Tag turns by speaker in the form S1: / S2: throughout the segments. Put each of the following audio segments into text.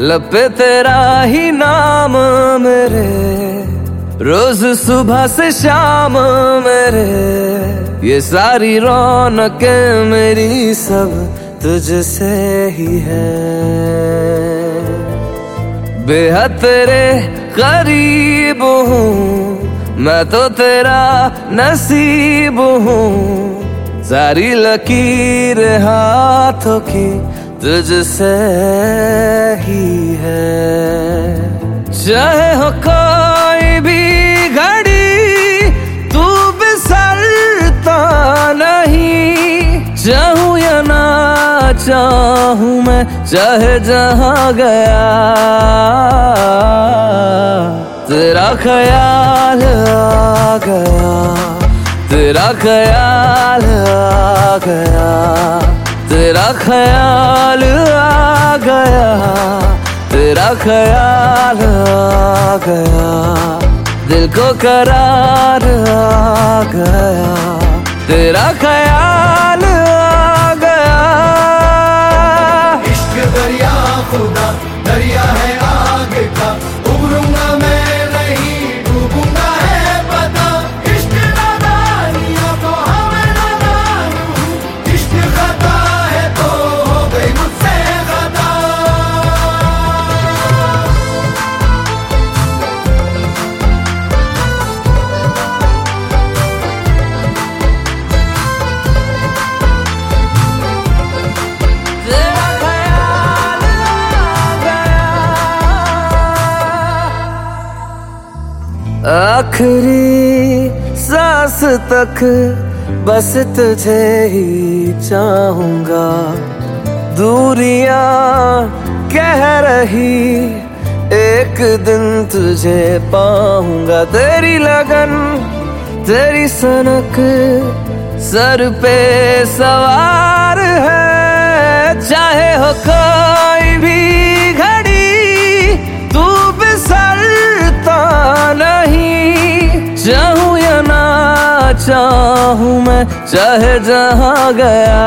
S1: लपे तेरा ही नाम मेरे। रोज सुबह से शाम मेरे। ये सारी रौनक मेरी सब तुझसे ही है। बेहद तेरे करीब हूँ, मैं तो तेरा नसीब हूँ। सारी लकीर हाथों की तुझसे ही है। चाहे हो कोई भी घड़ी, तू बिसरता नहीं। चाहूँ या ना चाहूँ मैं, चाहे जहाँ गया। तेरा ख्याल आ गया, तेरा ख्याल आ गया। ख्याल आ गया, तेरा ख्याल आ गया, दिल को करार आ गया, तेरा ख्याल आ गया।
S2: इश्क दरिया, खुदा दरिया
S1: आखिरी सांस तक बस तुझे ही चाहूँगा। दूरियाँ कह रही, एक दिन तुझे पाऊँगा। तेरी लगन, तेरी सनक, सर पे सवार है। चाहे हो कोई भी चाहे जहाँ गया,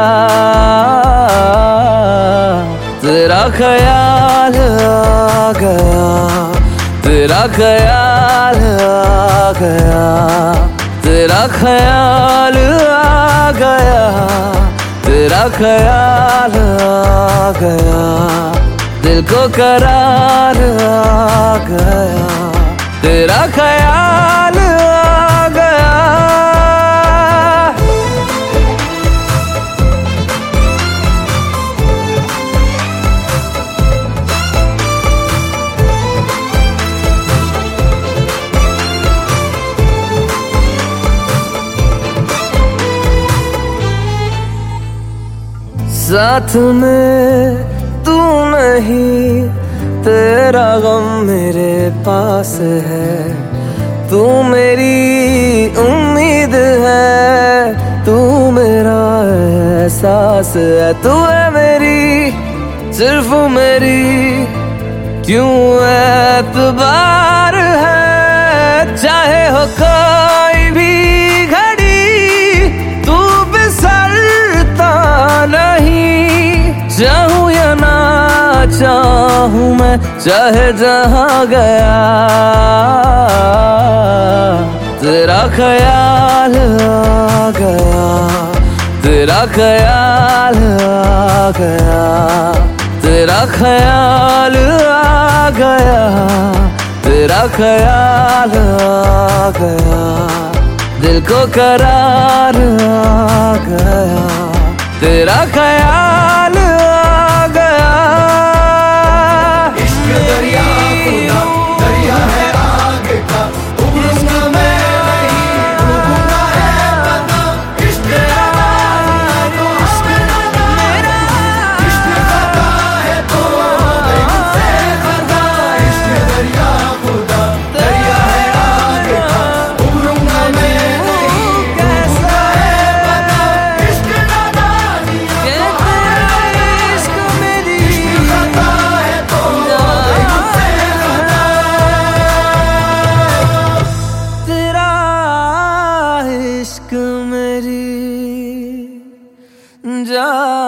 S1: तेरा ख्याल आ गया, तेरा ख्याल आ गया, तेरा ख्याल आ गया, तेरा ख्याल आ गया, दिल को करार आ गया, तेरा ख्याल साथ में तू नहीं, तेरा गम मेरे पास है। तू मेरी उम्मीद है, तू मेरा एहसास है। तू है मेरी, सिर्फ़ मेरी, क्यों एतबार है? चाहे हो कोई चाहूँ मैं, चाहे जहाँ गया। तेरा ख्याल आ गया, तेरा ख्याल आ गया, तेरा ख्याल आ गया, तेरा ख्याल आ गया। दिल को करार आ गया, तेरा ख्याल इश्क मेरी जा